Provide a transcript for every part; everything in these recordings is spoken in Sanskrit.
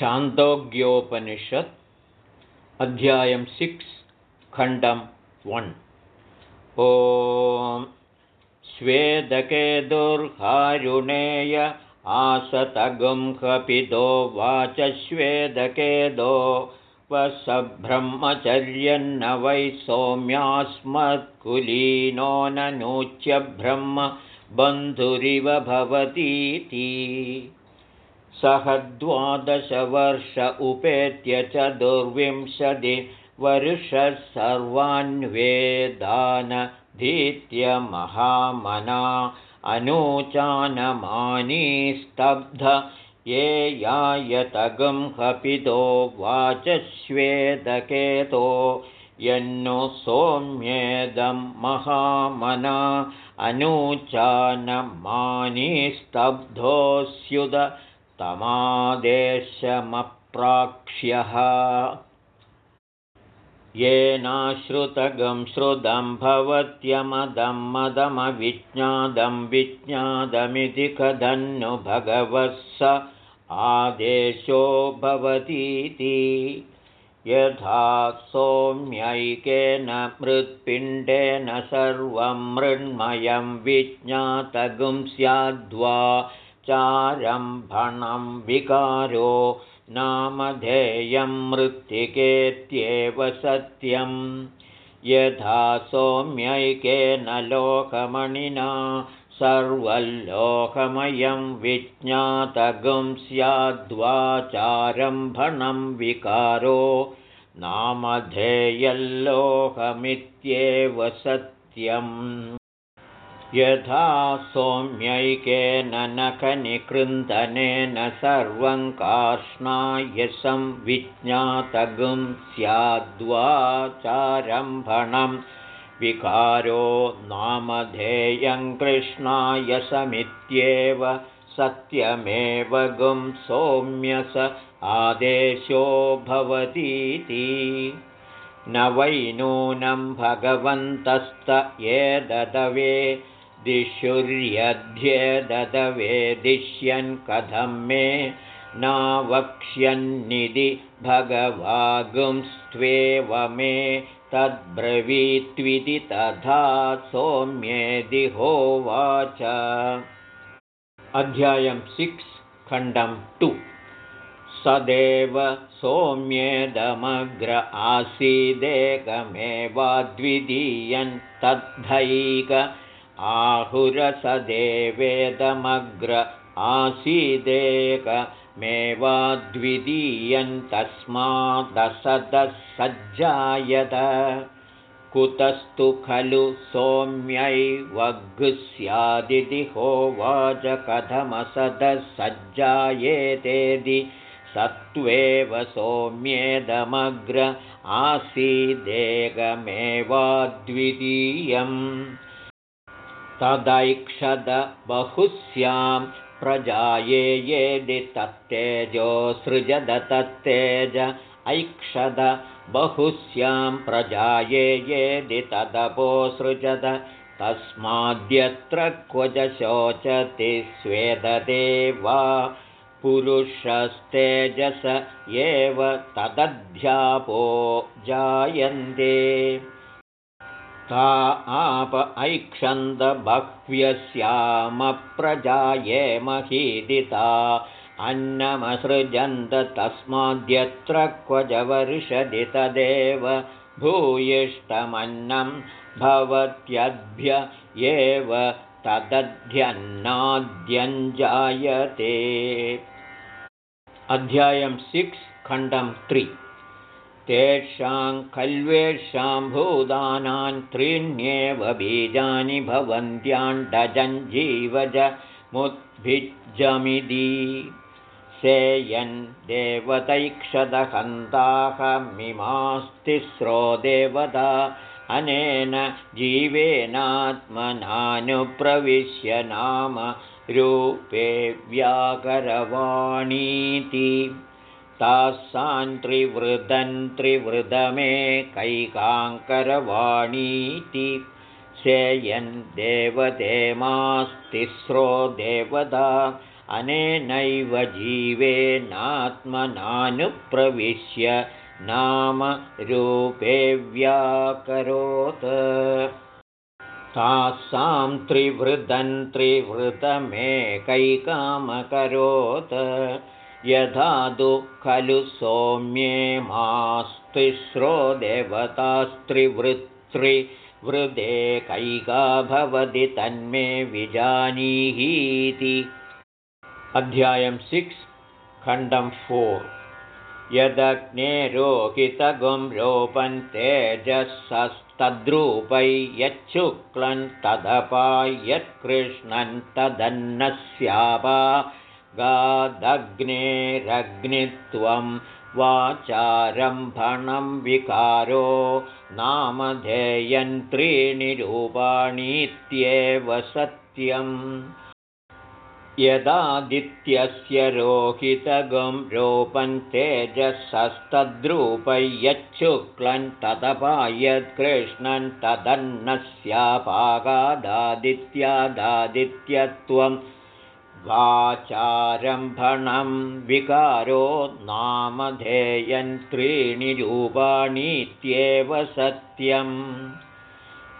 छान्दोग्योपनिषत् अध्यायं सिक्स् खण्डं वन्। ॐ स्वेदके दुर्हारुणेय आसतगुंहपिदो वाचस्वेदकेदो वसब्रह्मचर्यन्न वै सौम्यास्मत्कुलीनो नूच्य ब्रह्म बन्धुरिव भवतीति सह द्वादशवर्ष उपेत्य च दुर्विंशतिवर्षः सर्वान्वेदानधीत्य महामना यायतगं कपितो वाचस्वेदकेतो यन्नु सोम्येदं महामना अनूचानमानीस्तब्धोऽस्युद तमादेशमप्राक्ष्यः। येनाश्रुतगं श्रुतं भवत्यमदं मदमविज्ञादं विज्ञादमिति भगवः स आदेशो भवतीति। यथा सोम्यैकेन मृत्पिण्डेन सर्वं मृण्मयं विज्ञातगुं स्याद्वा चारम्भणं विकारो नामधेयं मृत्तिकेत्येव सत्यं। यथा सौम्यैकेन लोकमणिना सर्वल्लोकमयं विज्ञातगुं स्याद्वाचारम्भणं विकारो नामधेयल्लोकमित्येव सत्यम् यथा सौम्यैकेन नखनिकृन्दनेन सर्वं कार्ष्णायसं विज्ञातगुं स्याद्वाचारम्भणं विकारो नामधेयं कृष्णायसमित्येव सत्यमेव गुं सौम्यस आदेशो भवतीति। न वै नूनं भगवन्तस्त एददवे दिशुर्यध्येदवेदिष्यन् कथं मे नावक्ष्यन्निधि भगवागुंस्त्वेव मे तद्ब्रवीत्विति तथा सौम्येदिहोवाच अध्यायं सिक्स् खण्डं टु। सदेव सौम्येदमग्र आसीदेकमेवाद्वितीयं तद्धैक आहुरसदेवेदमग्र आसीदेकमेवाद्वितीयं तस्मादसदः सज्जायत कुतस्तु खलु सौम्यैवग्स्यादिति होवाच कथमसदः सज्जायेतेदि सत्त्वेव सौम्येदमग्र आसीदेकमेवाद्वितीयम् तदैक्षद बहुस्यां प्रजाये येदि तत्तेजोऽसृजद तत्तेज ऐक्षद बहुस्यां प्रजाये येदि तदपोसृजद तस्माद्यत्र क्वच शोचति स्वेदते वा पुरुषस्तेजस एव तदध्यापो जायन्ते ता आप ऐक्षन्दबह्व्यस्यामप्रजाये महीदिता। अन्नमसृजन्त तस्माद्यत्र क्वच वर्षदि तदेव भूयिष्ठमन्नं भवत्यद्भ्य एव तदध्यन्नाद्यञ्जायते। अध्यायं सिक्स् खण्डं त्रि तेषां खल्वेषां भूतानां त्रीण्येव बीजानि भवन्त्याण्डजञ्जीवज मुद्भिज्जमिति सेयन् देवतैक्षदहन्ताहमिमास्तिस्रो देवता। अनेन जीवेनात्मनानुप्रविश्य नाम रूपे व्याकरवाणीति तासान् त्रिवृदन् त्रिवृदमेकैकाङ्करवाणीति शेयन् देवदेमास्तिस्रो देवता अनेनैव जीवेनात्मनानुप्रविश्य नाम रूपे व्याकरोत्। तासां त्रिवृदन् त्रिवृतमेकैकामकरोत् यथा दु खलु सौम्ये मास्तिस्रो देवतास्त्रिवृत्रिवृदेकैका भवति तन्मे विजानीहीति। अध्यायं सिक्स् खण्डं फोर्। यदग्ने रोहितगुं रोपन् तेजसस्तद्रूपै यच्छुक्लन् तदपा यत्कृष्णन् तदन्नस्यापा गादग्नेरग्नित्वं वाचारम्भणं विकारो नामधेयन्त्रीणि रूपाणीत्येव सत्यम्। यदादित्यस्य रोहितगं रोपन् तेजसस्तद्रूपै यच्छुक्लन् तदपायत्कृष्णन् तदन्नस्यापागादादित्यादादित्यत्वं वाचारम्भणं विकारो नामधेयन्त्रीणि रूपाणीत्येव सत्यम्।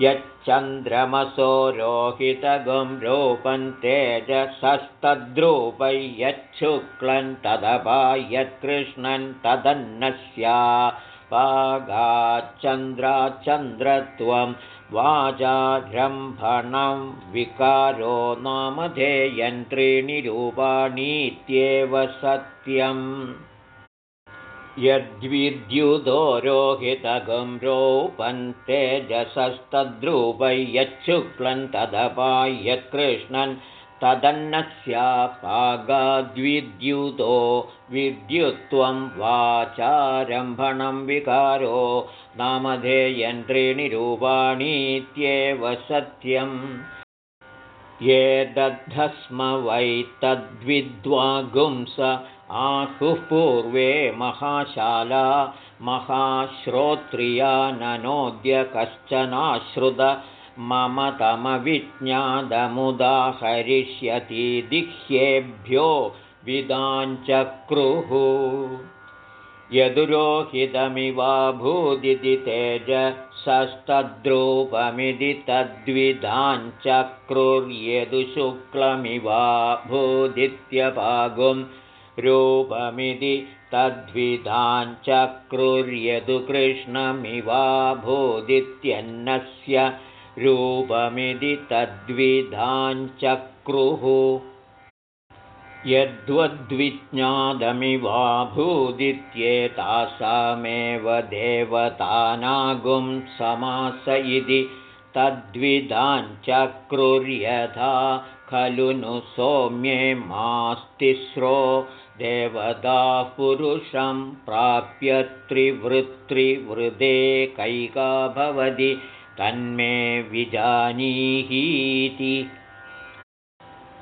यच्चन्द्रमसो रोहितगुं रूपं तेजसस्तद्रूपै यच्छुक्लन् तदपा यत्कृष्णन् तदन्नस्या। पागाच्चन्द्राचन्द्रत्वं वाजारम्भणं विकारो नामधेयन्त्रीणि रूपाणीत्येव सत्यम्। यद्विद्युदो रोहितगं रोपन्तेजसस्तद्रूपै यच्छुक्लन् तदपायत्कृष्णन् तदन्नस्यापागाद्विद्युतो विद्युत्वं वाचारम्भणं विकारो नामधेयन्त्रीणि रूपाणीत्येव सत्यम्। ये दद्धस्म वै तद्विद्वागुंस आहुः पूर्वे महाशाला महाश्रोत्रिया ननोद्य कश्चनाश्रुत मम तमविज्ञादमुदाहरिष्यति दिह्येभ्यो विदाञ्चक्रुः यदुरोहितमिवाभूदिति तेजसस्तद्रूपमिति तद्विधाञ्चक्रुर्यदुशुक्लमिवा भूदित्यपागुम् रूपमिति तद्विधाञ्चक्रुर्यदु कृष्णमिवा भूदित्यन्नस्य रूपमिति तद्विधाञ्चक्रुः यद्वद्विज्ञादमिवा भूदित्येतासामेव देवतानागुं समास इति तद्विधाञ्चक्रुर्यथा खलु नु सौम्ये मास्तिस्रो देवताः पुरुषं प्राप्य त्रिवृत्रिवृदे कैका भवति तन्मे विजानीहीति।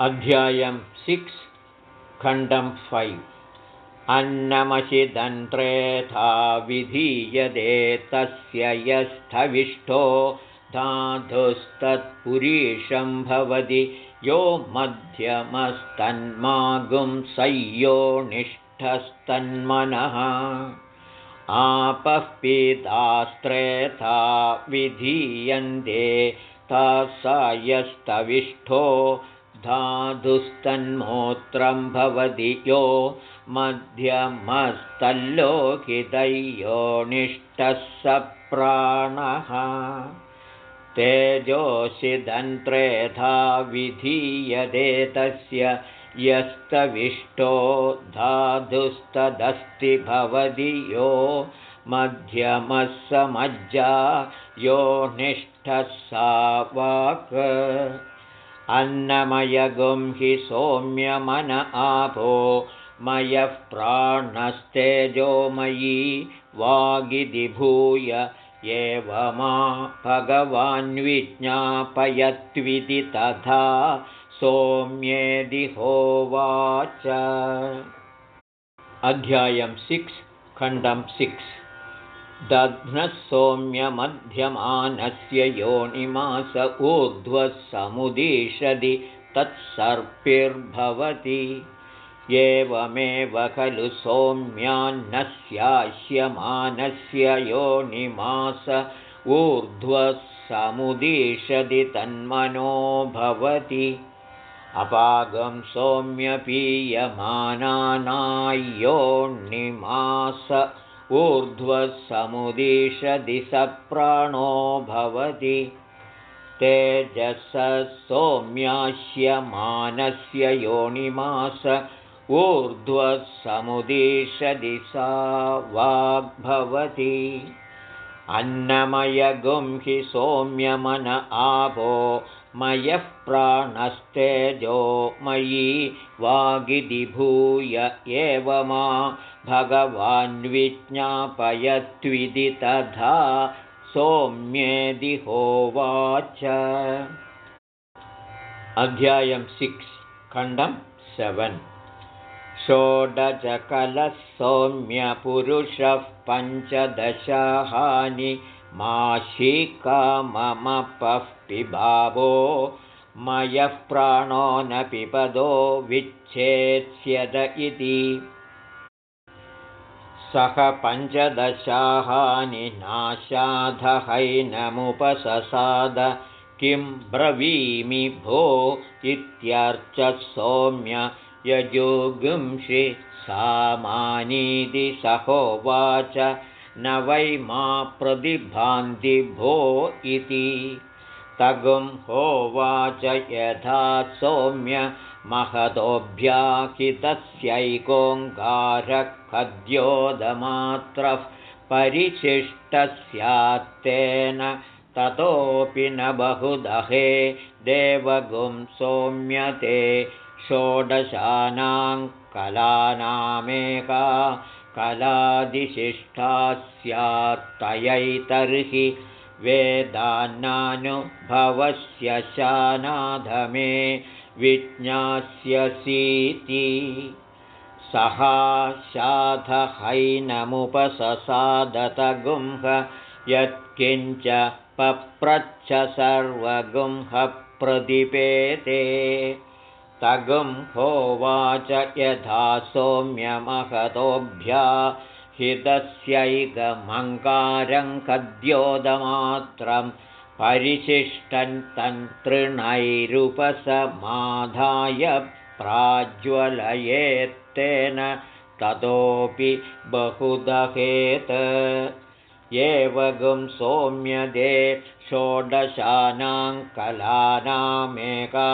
अध्यायं सिक्स् खण्डं फैव्। तस्य यस्थविष्ठो धाधुस्तत्पुरीशं भवति। यो मध्यमस्तन्मागुं सय्योनिष्ठस्तन्मनः आपः पीतास्त्रेथा विधीयन्ते तासायस्तविष्ठो धाधुस्तन्मोत्रं भवति यो मध्यमस्तल्लोकितयोनिष्ठः स प्राणः। तेजोषिदन्त्रेधा विधीयते तस्य यस्तविष्टो धाधुस्तदस्ति भवति यो मध्यमः समज्जा यो निष्ठः सा वाक् अन्नमयगुं हि सौम्यमन आपो मयः प्राणस्तेजोमयी वागिदिभूय एवमा भगवान्विज्ञापयत्विति तथा सोम्येदिहोवाच अध्यायं सिक्स् खण्डं सिक्स्। दध्नः सौम्यमध्यमानस्य योनिमास ऊर्ध्वः समुदीषदि तत्सर्पिर्भवति। एवमेव खलु सौम्यान्नस्यास्यमानस्य योनिमास ऊर्ध्वः समुदीषदि तन्मनो भवति अपागं सौम्यपीयमानानायोनिमास ऊर्ध्वः समुदीषदि स प्राणो भवति। तेजसः सौम्यास्यमानस्य योनिमास ऊर्ध्वः सा वाग्भवति अन्नमयगुं हि सौम्यमन आपो मयः प्राणस्तेजो मयि वागिदिभूय एव मा भगवान्विज्ञापयत्विदि तथा सौम्येदिहोवाच अध्यायं सिक्स् खण्डं सेवन्। षोडचकलः सौम्यपुरुषः पञ्चदशहानि माशिकाममपः पिबावो मयः प्राणो न पिपदो विच्छेत्स्यद इति। सः पञ्चदशाहानि नाशाधहैनमुपससाद किं ब्रवीमि भो इत्यर्चः सौम्य यजुगुंषि सामानीति सहोवाच न वै मा प्रतिभान्ति भो इति। तगुं होवाच यथा सौम्य महतोऽभ्याहितस्यैकोङ्कारखद्योदमात्रः परिशिष्टस्यात्तेन ततोऽपि न बहुदहे देवगुं सौम्यते षोडशानां कलानामेका कलादिशिष्टा स्यात्तयैतर्हि वेदान्नानुभवस्य शानाधमे विज्ञास्यसीति। सहाशाधहैनमुपससादतगुंह यत्किञ्च पप्रच्छ सर्वगुंहप्रतिपेते तगुं होवाच यथा सौम्यमहतोऽभ्या हितस्यैकमङ्कारं कद्योदमात्रं परिशिष्टं तन्त्रिणैरुपसमाधाय प्राज्वलयेत्तेन ततोऽपि बहुदहेत्। एवगुं सौम्यदे षोडशानां कलानामेका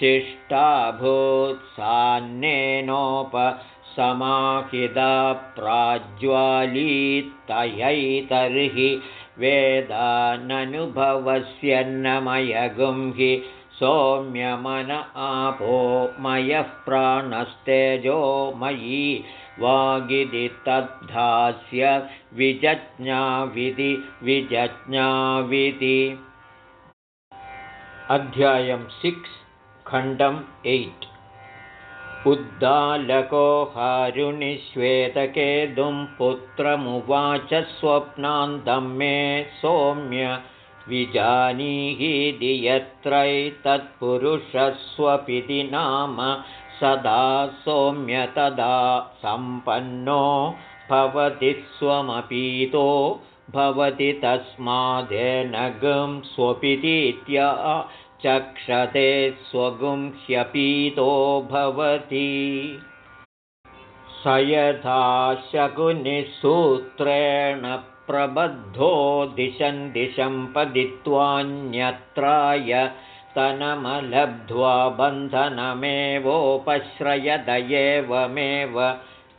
कलादिशिष्टाभूत्सान्नेनोपसमाहिता प्राज्वालीत्तयैतर्हि वेदाननुभवस्यन्नमयगुं हि सौम्यमन आपो मयः प्राणस्तेजो मयि वागिदि तद्धास्य विजज्ञाविधि विजज्ञाविधि। अध्यायं सिक्स् खण्डम् एय्ट्। उद्दालको हारुणिश्वेतकेदुं पुत्रमुवाच स्वप्नान्तं मे सौम्य विजानीहि यत्रैतत्पुरुषस्वपिति नाम सदा सौम्य तदा सम्पन्नो भवति स्वमपीतो भवति तस्मादेन स्वपितीत्या चक्षते स्वगुं ह्यपीतो भवति। स यथा शकुनिसूत्रेण प्रबद्धो दिशं दिशं पदित्वान्यत्राय तनमलब्ध्वा बन्धनमेवोपश्रयद एवमेव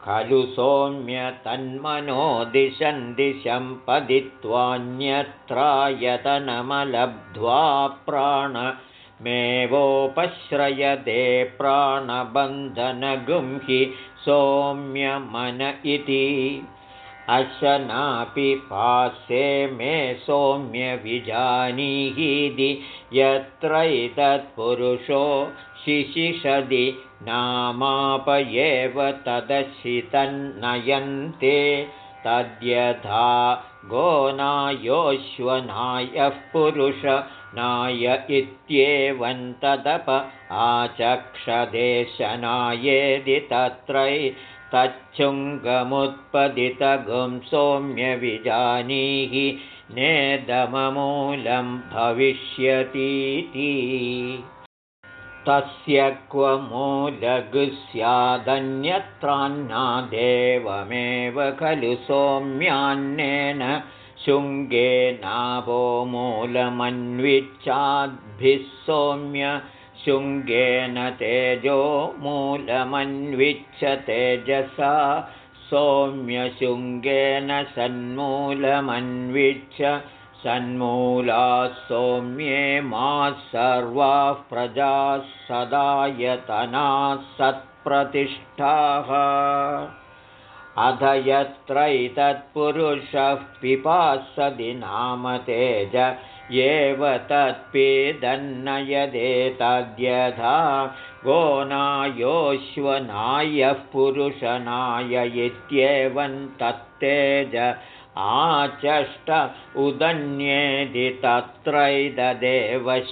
खलु सौम्य तन्मनो दिशं दिशं पदित्वान्यत्रायतनमलब्ध्वा प्राणमेवोपश्रयदे प्राणबन्धनगुंहि सौम्यमन इति। अशनापि पास्ये मे सौम्यविजानीहीदि यत्रैतत्पुरुषो शिशिषदि नामाप एव तदशितन्नयन्ते तद्यथा गोनायोश्वनायः पुरुष नाय इत्येवन्तदप आचक्षदेशनायेदि तत्रै तच्छुङ्गमुत्पदितगुं सौम्यविजानीहि नेदममूलं भविष्यतीति तस्य क्व मूलगु स्यादन्यत्रान्नादेवमेव खलु सौम्यान्नेन शुङ्गेनाभो मूलमन्विच्छाद्भिः सौम्य शुङ्गेन तेजो मूलमन्विच्छ तेजसा सौम्यशुङ्गेन सन्मूलमन्विच्छ सन्मूलाः सौम्ये सर्वाः प्रजाः सदायतनाः सत्प्रतिष्ठाः। अध यत्रैतत्पुरुषः पिपासदि नाम तेज एव तत्पेदन्नयदेतद्यथा। गोनायोश्वनायः पुरुषनाय इत्येवं तत्तेज आचष्ट उदन्येदि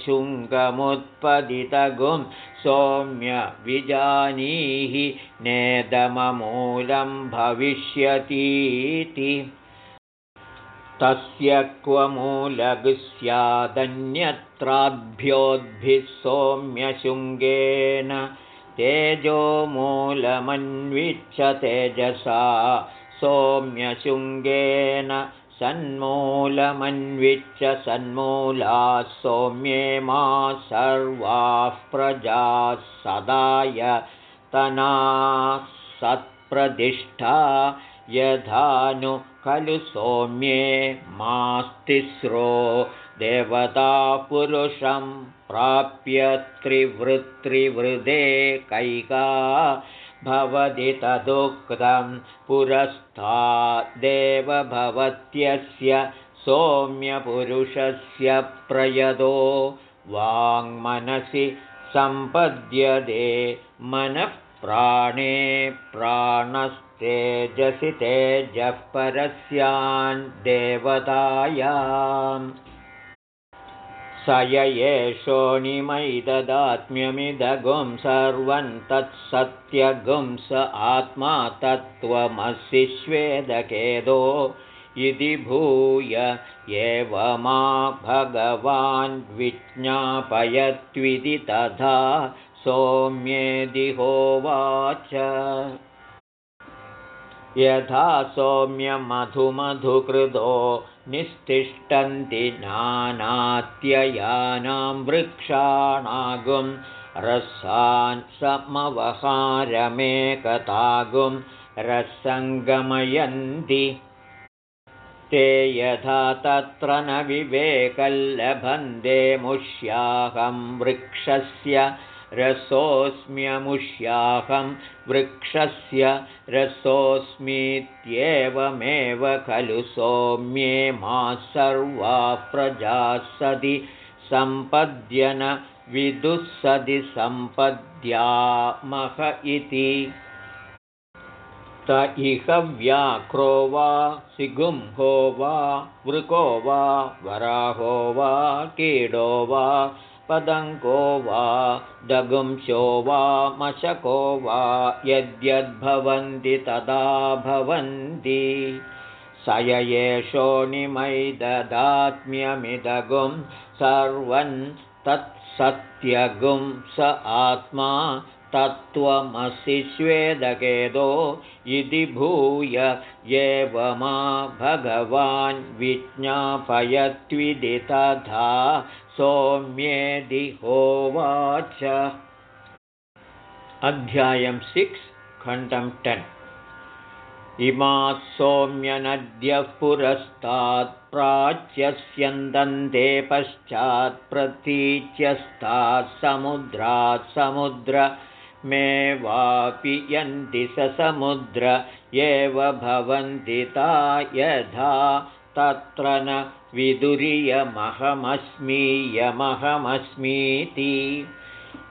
शुङ्गमुत्पदितगुं सौम्य विजानीहि नेदममूलं भविष्यतीति। तस्य क्व मूलगु स्यादन्यत्राद्भ्योद्भिः सौम्यशुङ्गेन तेजो मूलमन्विच्छ तेजसा सौम्यशुङ्गेन सन्मूलमन्विच्च सन्मूलाः सौम्ये मा सर्वाः प्रजाः सदाय तनाः सत्प्रतिष्ठा यथानु खलु सौम्ये मास्तिस्रो देवतापुरुषं प्राप्य त्रिवृत्रिवृदे कैका भवति तदुक्तं पुरस्तादेव भवत्यस्य सौम्यपुरुषस्य प्रयदो वाङ्मनसि सम्पद्यते मनः प्राणे प्राणस्तेजसि तेजः परस्यान् देवतायाम् स य एषोणिमैददात्म्यमिदगुं सर्वं तत्सत्यगुं स आत्मा तत्त्वमसि श्वेदकेदो इति भूय एव मा भगवान् विज्ञापयत्विति तथा सौम्येदिहोवाच यथा सौम्यमधुमधुकृतो निस्तिष्ठन्ति नानात्ययानां वृक्षाणागुं रसान् समवहारमेकतागुं रसङ्गमयन्ति। ते यथा तत्र न विवेकल्लभन्ते मुष्याहं वृक्षस्य रसोऽस्म्यमुष्याहं वृक्षस्य रसोऽस्मीत्येवमेव खलु सौम्ये मा सर्वा प्रजाः सदि सम्पद्यन विदुःसदि सम्पद्यामह इति। त इह व्याक्रो वा सिगुंहो वा वृको वा वराहो वा कीडो वा पदङ्को वा दगुंशो वा मशको वा यद्यद्भवन्ति तदा भवन्ति। स य एषोणिमै ददात्म्यमिदगुं सर्वं तत्सत्यगुं स आत्मा तत्त्वमसि स्वेदकेदो इति भूय एव मा भगवान् विज्ञापयत्विदि तथा सोम्येदिहोवाच अध्यायं सिक्स् खण्डं टेन्। इमाः सोम्यनद्यः पुरस्तात् प्राच्यस्यन्दन्ते पश्चात् प्रतीच्यस्तात् समुद्रात् समुद्रमेवापि स समुद्र एव भवन्ति ता यथा तत्र न विदुर्यमहमस्मीयमहमस्मीति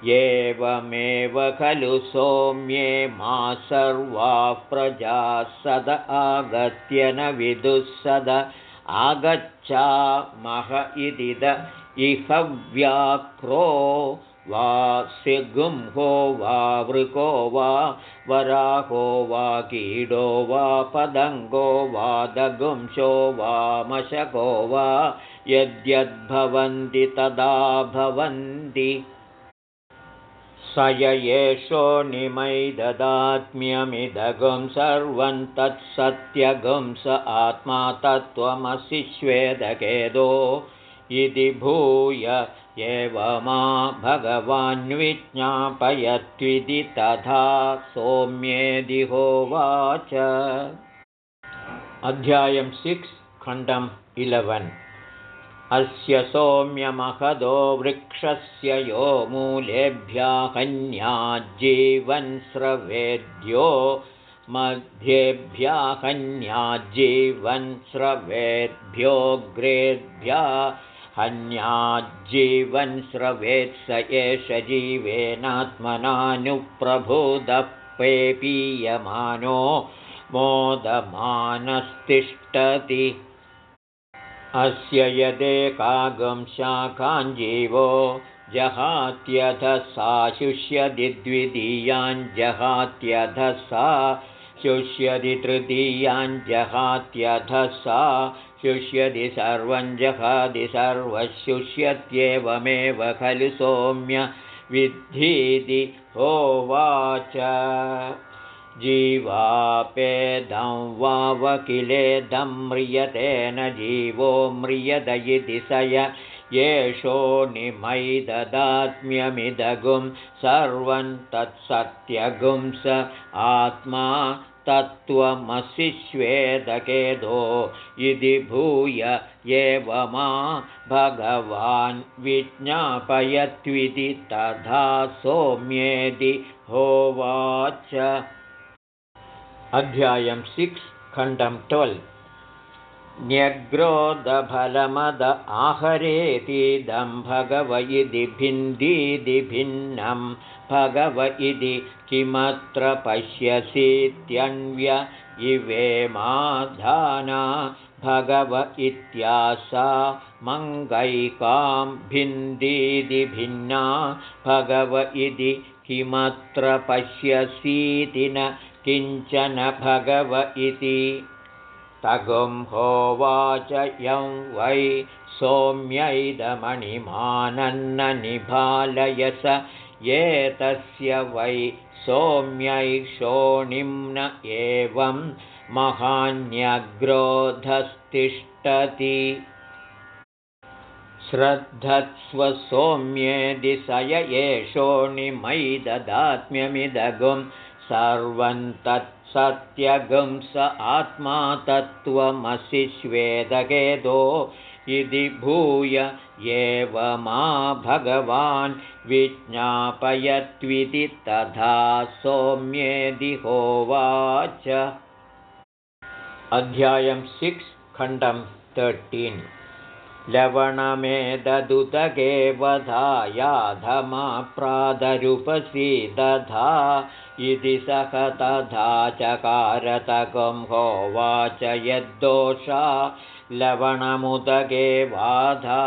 एवमेव खलु सोम्ये मा सर्वाः प्रजाः सद आगत्य न विदुःसद। आगच्छामह इदिद इह व्याक्रो सिगुंहो वा वृको वा वराहो वा कीडो वा पदङ्गो वा दगुंशो वा मशको वा यद्यद्भवन्ति तदा भवन्ति। स य एषो निमैददात्म्यमिदगुं सर्वं तत्सत्यगुं स आत्मा तत्त्वमसि श्वेदकेदो इति भूय एवमा भगवान्विज्ञापयत्विति तथा सोम्येदिहोवाच। अध्यायं सिक्स् खण्डम् इलवन्। अस्य सौम्यमहदो वृक्षस्य यो मूलेभ्याहन्याज्जीवन् स्रवेद्यो हन्याज्जीवन् स्रवेत्स एष जीवेनात्मनानुप्रभुदपेपीयमानो मोदमानस्तिष्ठति। अस्य यदेकागं शाखाञ्जीवो जहात्यथ सा शुष्यदि द्वितीयाञ्जहात्यथ सा शुष्यदि तृतीयाञ्जहात्यथ सा शुष्यति सर्वं जहादि सर्वशुष्यत्येवमेव खलु सौम्य विद्धीति होवाच। जीवापेदं वावकिलेदं म्रियतेन जीवो स येषो निमैददात्म्यमिदगुं सर्वं तत्सत्यगुं स आत्मा तत्त्वमसि श्वेदकेदो इति भूय एवमा भगवान् विज्ञापयत्विति तथा सौम्येति होवाच। अध्यायं सिक्स् खण्डं ट्वेल् न्यग्रोदफलमद आहरेतीदं भगव इति भिन्दीति भिन्नं। भगव इति किमत्र पश्यसीत्यन्व्य इवेमाधाना भगव इत्यासा मङ्गैकां भिन्दीति भिन्ना। भगव इति किमत्र पश्यसीति न किञ्चन भगव इति तगुं होवाच यं वै सौम्यैदमणिमानन्ननिभालयस। एतस्य वै सौम्यैषोणिम्न एवं महान्यग्रोधस्तिष्ठति। श्रद्धत्स्वसौम्येदिशय एषोणिमयि ददात्म्यमिदगुं सर्वं तत्सत्यगुं स आत्मा तत्त्वमसि श्वेदकेदो इति भूय एवमा भगवान् विज्ञापयत्विति तथा सौम्येदिहोवाच अध्यायं सिक्स् खण्डं तर्टीन् लवणमेददुतगे वधायाधमा प्रादरुपसी दधा इति सह तथा चकारतकं होवाच यद्दोषा। लवणमुदगे बाधा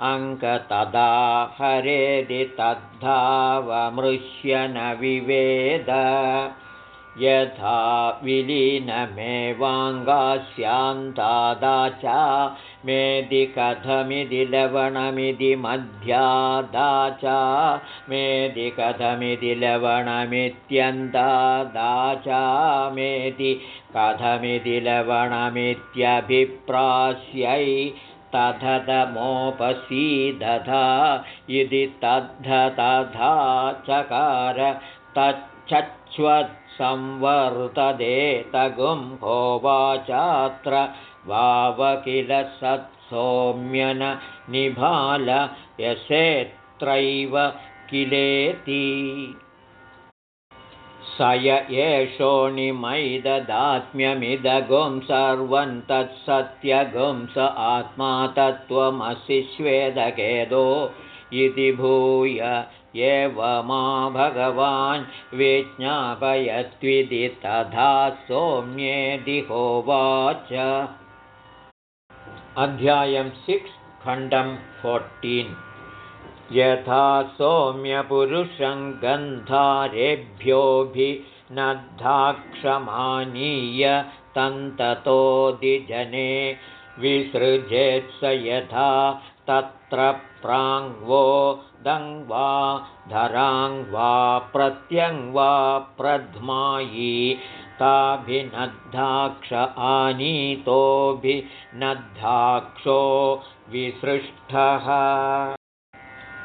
अङ्कतदा हरेदि तद्धावमृश्य न विवेद यथा विलीनमेवाङ्गास्यान्तादा च मेदि कथमिति लवणमिति मध्यादा च मेदि कथमिति लवणमित्यन्तादा च मेदि कथमिति लवणमित्यभिप्रास्यै तथतमोपसीदधा इति तद्ध तथा चकार तच्छ्वत्संवर्तदे तगुं होवाचात्र वावकिल सत्सौम्यन निभाल यसेत्रैव किलेति। स य एषोणिमैददात्म्यमिदगुं सर्वं तत्सत्यगुं स आत्मा तत्त्वमसि श्वेदकेदो इति भूय एवमा भगवान् विज्ञापयत्विति तथा दिहोवाच अध्यायं सिक्स् खण्डं फोर्टीन्। यथा सौम्यपुरुषं गन्धारेभ्योऽभिनद्धाक्षमानीय तन्ततोदिजने विसृजेत्स यथा तत्र प्राङ्वो दङ् वा धरां वा प्रत्यङ् वा प्रध्मायी। ताभिनद्धाक्ष आनीतोऽभिनद्धाक्षो विसृष्टः।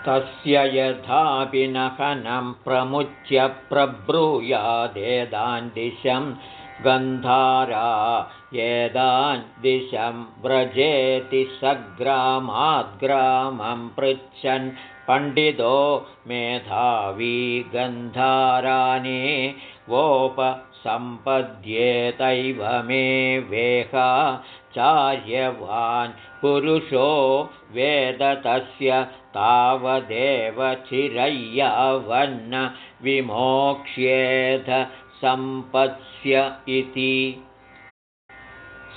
तस्य यथापि नहनं प्रमुच्य प्रब्रूयादेदान् दिशं गन्धारा येदान् दिशं व्रजेति सग्रामाद्ग्रामं पृच्छन् पण्डितो मेधावी गन्धाराने वोपसम्पद्येतैव मे वेहा चार्यवान् पुरुषो वेद तस्य तावदेव चिरय्यावन्न विमोक्ष्येध सम्पत्स्य इति।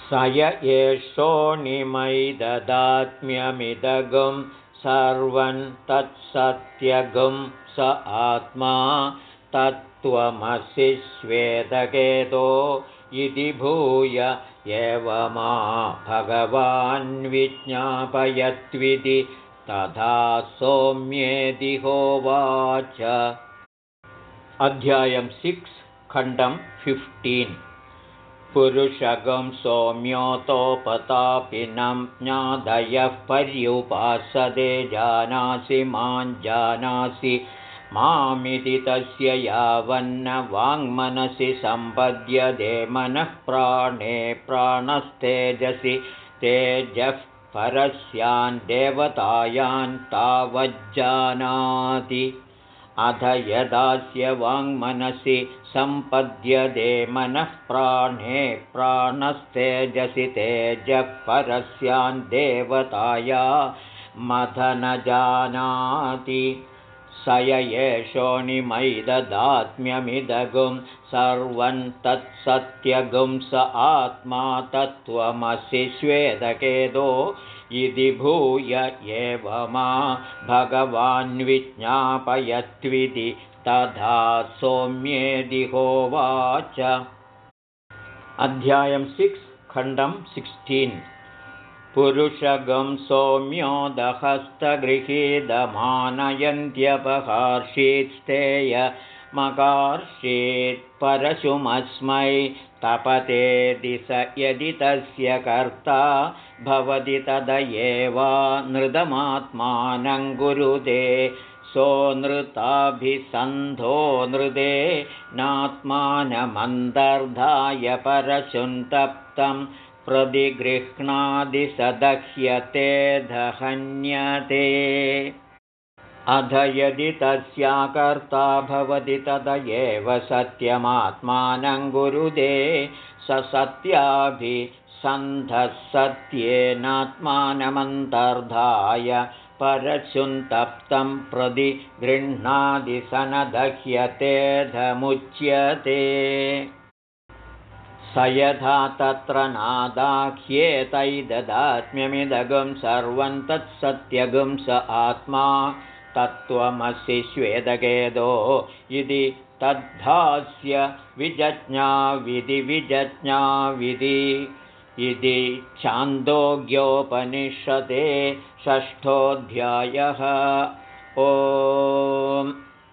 स य एषोनिमैददात्म्यमिदगुं सर्वं तत्सत्यगुं स आत्मा तत्त्वमसि श्वेदकेतो इति भूय एवमा भगवान् विज्ञापयत्विति तथा सोम्येदिहोवाच अध्यायं सिक्स् खण्डं फिफ्टीन् पुरुषगं सौम्योतोपतापिनं ज्ञादयः पर्युपासदे जानासि जानासि मामिति तस्य यावन्न वाङ्मनसि सम्पद्यते मनः प्राणे प्राणस्तेजसि तेजः परस्यान् देवतायान् तावज्जानाति अथ यदास्य वाङ्मनसि सम्पद्यते मनः प्राणे प्राणस्तेजसि तेजः परस्यान् देवताया मथ न जानाति स य एषोणिमैददात्म्यमिदगुं सर्वं तत्सत्यगुं स आत्मा तत्त्वमसि श्वेदकेदो इति भूय एवमा भगवान् विज्ञापयत्विति तथा सोम्येदिहोवाच अध्यायं सिक्स् खण्डं सिक्स्टीन्। पुरुषगं सौम्योदहस्तगृहीतमानयन्त्यपहार्षीत्स्थेय मकार्षीत् परशुमस्मै तपते दिश यदि तस्य कर्ता भवति तदयेवा नृतमात्मानं गुरुदे सोऽनृताभिसन्धो नृदे नात्मानमन्तर्धाय परशुन्तप्तं प्रतिगृह्णादिसदह्यते दहन्यते अध यदि तस्याकर्ता भवति तद एव सत्यमात्मानं गुरुदे स सत्याभिसन्धः सत्येनात्मानमन्तर्धाय परशुन्तप्तं प्रति गृह्णादिसनदह्यतेधमुच्यते स यथा तत्र नादाह्येतैददात्म्यमिदगं सर्वं तत्सत्यगुं स आत्मा तत्त्वमसि श्वेदकेदो इति तद्धास्य विजज्ञाविधि विजज्ञाविधि इति छान्दोग्योपनिषदे षष्ठोऽध्यायः। ओ